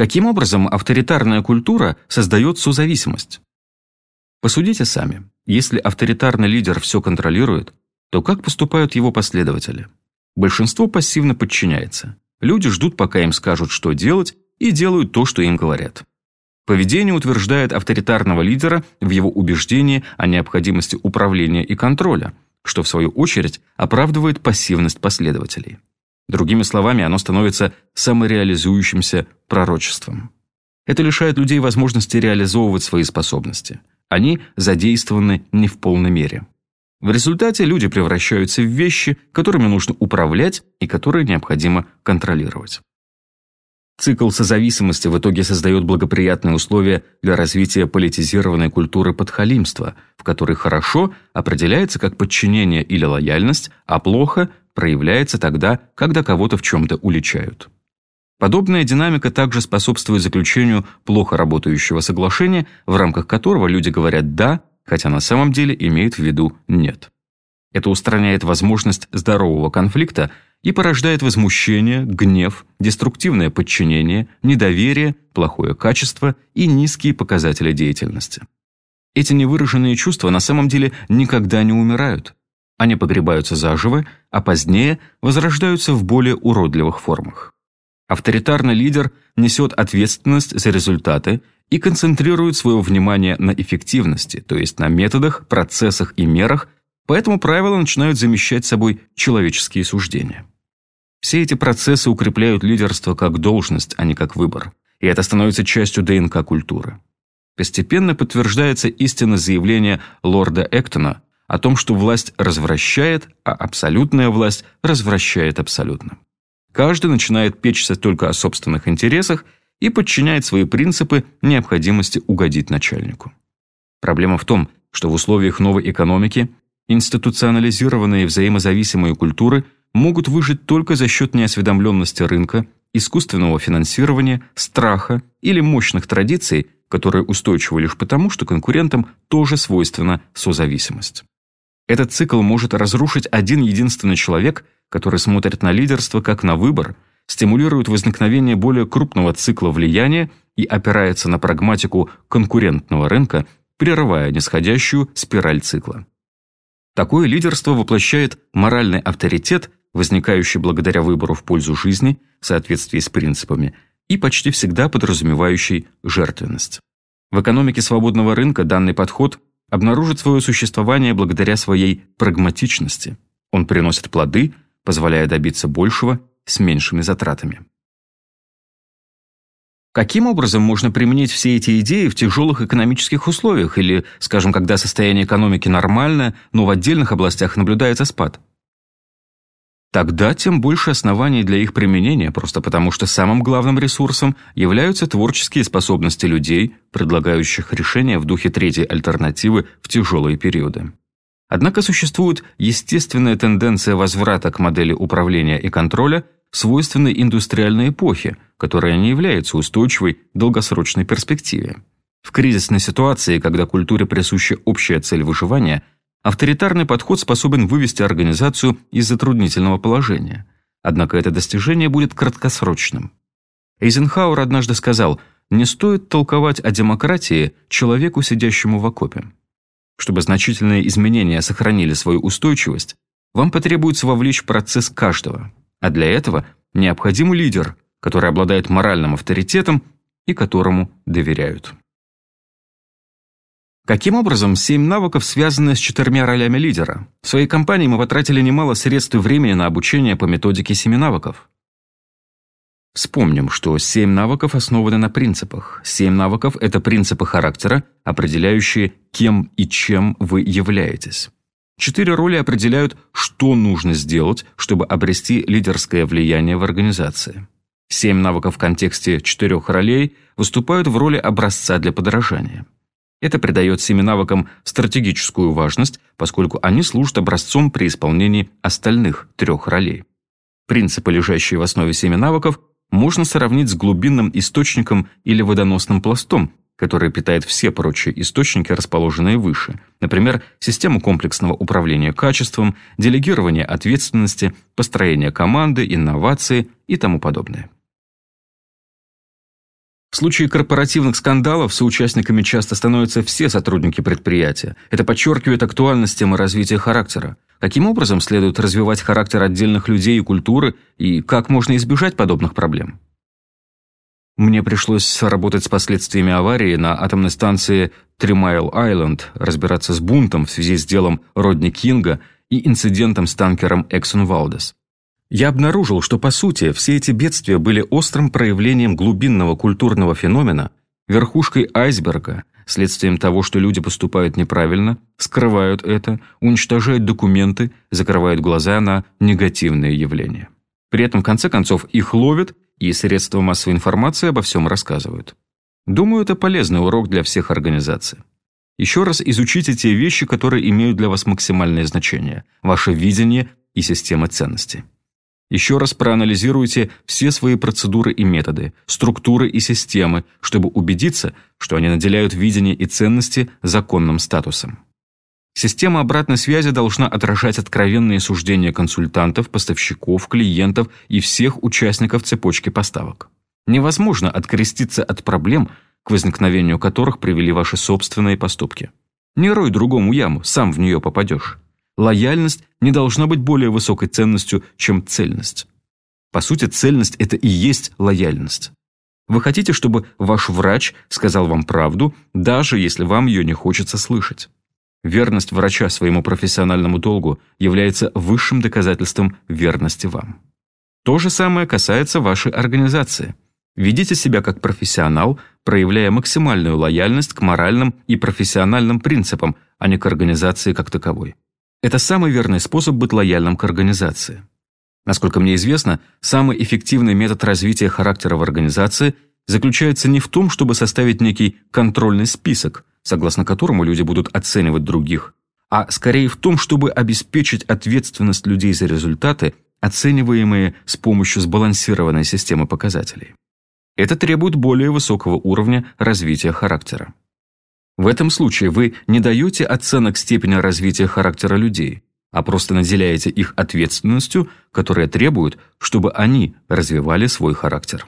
Каким образом авторитарная культура создает созависимость? Посудите сами. Если авторитарный лидер все контролирует, то как поступают его последователи? Большинство пассивно подчиняется. Люди ждут, пока им скажут, что делать, и делают то, что им говорят. Поведение утверждает авторитарного лидера в его убеждении о необходимости управления и контроля, что в свою очередь оправдывает пассивность последователей. Другими словами, оно становится самореализующимся пророчеством. Это лишает людей возможности реализовывать свои способности. Они задействованы не в полной мере. В результате люди превращаются в вещи, которыми нужно управлять и которые необходимо контролировать. Цикл созависимости в итоге создает благоприятные условия для развития политизированной культуры подхалимства, в которой хорошо определяется как подчинение или лояльность, а плохо проявляется тогда, когда кого-то в чем-то уличают. Подобная динамика также способствует заключению плохо работающего соглашения, в рамках которого люди говорят «да», хотя на самом деле имеют в виду «нет». Это устраняет возможность здорового конфликта и порождает возмущение, гнев, деструктивное подчинение, недоверие, плохое качество и низкие показатели деятельности. Эти невыраженные чувства на самом деле никогда не умирают. Они погребаются заживо, а позднее возрождаются в более уродливых формах. Авторитарный лидер несет ответственность за результаты и концентрирует свое внимание на эффективности, то есть на методах, процессах и мерах, поэтому правила начинают замещать собой человеческие суждения. Все эти процессы укрепляют лидерство как должность, а не как выбор, и это становится частью ДНК культуры. Постепенно подтверждается истинное заявление лорда Эктона о том, что власть развращает, а абсолютная власть развращает абсолютно. Каждый начинает печься только о собственных интересах и подчиняет свои принципы необходимости угодить начальнику. Проблема в том, что в условиях новой экономики институционализированные взаимозависимые культуры могут выжить только за счет неосведомленности рынка, искусственного финансирования, страха или мощных традиций, которые устойчивы лишь потому, что конкурентам тоже свойственна созависимость. Этот цикл может разрушить один единственный человек, который смотрит на лидерство как на выбор, стимулирует возникновение более крупного цикла влияния и опирается на прагматику конкурентного рынка, прерывая нисходящую спираль цикла. Такое лидерство воплощает моральный авторитет, возникающий благодаря выбору в пользу жизни в соответствии с принципами, и почти всегда подразумевающий жертвенность. В экономике свободного рынка данный подход обнаружит свое существование благодаря своей прагматичности. Он приносит плоды, позволяя добиться большего с меньшими затратами. Каким образом можно применить все эти идеи в тяжелых экономических условиях или, скажем, когда состояние экономики нормальное, но в отдельных областях наблюдается спад? Тогда тем больше оснований для их применения, просто потому что самым главным ресурсом являются творческие способности людей, предлагающих решения в духе третьей альтернативы в тяжелые периоды. Однако существует естественная тенденция возврата к модели управления и контроля, свойственной индустриальной эпохе, которая не является устойчивой в долгосрочной перспективе. В кризисной ситуации, когда культуре присуща общая цель выживания – Авторитарный подход способен вывести организацию из затруднительного положения. Однако это достижение будет краткосрочным. Эйзенхауэр однажды сказал, не стоит толковать о демократии человеку, сидящему в окопе. Чтобы значительные изменения сохранили свою устойчивость, вам потребуется вовлечь процесс каждого, а для этого необходим лидер, который обладает моральным авторитетом и которому доверяют. Каким образом семь навыков связаны с четырьмя ролями лидера? В своей компании мы потратили немало средств и времени на обучение по методике семи навыков. Вспомним, что семь навыков основаны на принципах. Семь навыков – это принципы характера, определяющие, кем и чем вы являетесь. Четыре роли определяют, что нужно сделать, чтобы обрести лидерское влияние в организации. Семь навыков в контексте четырех ролей выступают в роли образца для подражания. Это придает семи навыкам стратегическую важность, поскольку они служат образцом при исполнении остальных трех ролей. Принципы, лежащие в основе семи навыков, можно сравнить с глубинным источником или водоносным пластом, который питает все прочие источники, расположенные выше, например, систему комплексного управления качеством, делегирование ответственности, построение команды, инновации и тому подобное. В случае корпоративных скандалов соучастниками часто становятся все сотрудники предприятия. Это подчеркивает актуальность темы развития характера. Каким образом следует развивать характер отдельных людей и культуры, и как можно избежать подобных проблем? Мне пришлось работать с последствиями аварии на атомной станции Тримайл-Айленд, разбираться с бунтом в связи с делом Родни Кинга и инцидентом с танкером Эксон Валдес. Я обнаружил, что по сути все эти бедствия были острым проявлением глубинного культурного феномена, верхушкой айсберга, следствием того, что люди поступают неправильно, скрывают это, уничтожают документы, закрывают глаза на негативные явления. При этом, в конце концов, их ловят, и средства массовой информации обо всем рассказывают. Думаю, это полезный урок для всех организаций. Еще раз изучите те вещи, которые имеют для вас максимальное значение, ваше видение и система ценностей. Еще раз проанализируйте все свои процедуры и методы, структуры и системы, чтобы убедиться, что они наделяют видение и ценности законным статусом. Система обратной связи должна отражать откровенные суждения консультантов, поставщиков, клиентов и всех участников цепочки поставок. Невозможно откреститься от проблем, к возникновению которых привели ваши собственные поступки. Не рой другому яму, сам в нее попадешь. Лояльность не должна быть более высокой ценностью, чем цельность. По сути, цельность – это и есть лояльность. Вы хотите, чтобы ваш врач сказал вам правду, даже если вам ее не хочется слышать. Верность врача своему профессиональному долгу является высшим доказательством верности вам. То же самое касается вашей организации. Ведите себя как профессионал, проявляя максимальную лояльность к моральным и профессиональным принципам, а не к организации как таковой. Это самый верный способ быть лояльным к организации. Насколько мне известно, самый эффективный метод развития характера в организации заключается не в том, чтобы составить некий контрольный список, согласно которому люди будут оценивать других, а скорее в том, чтобы обеспечить ответственность людей за результаты, оцениваемые с помощью сбалансированной системы показателей. Это требует более высокого уровня развития характера. В этом случае вы не даете оценок степени развития характера людей, а просто наделяете их ответственностью, которая требует, чтобы они развивали свой характер.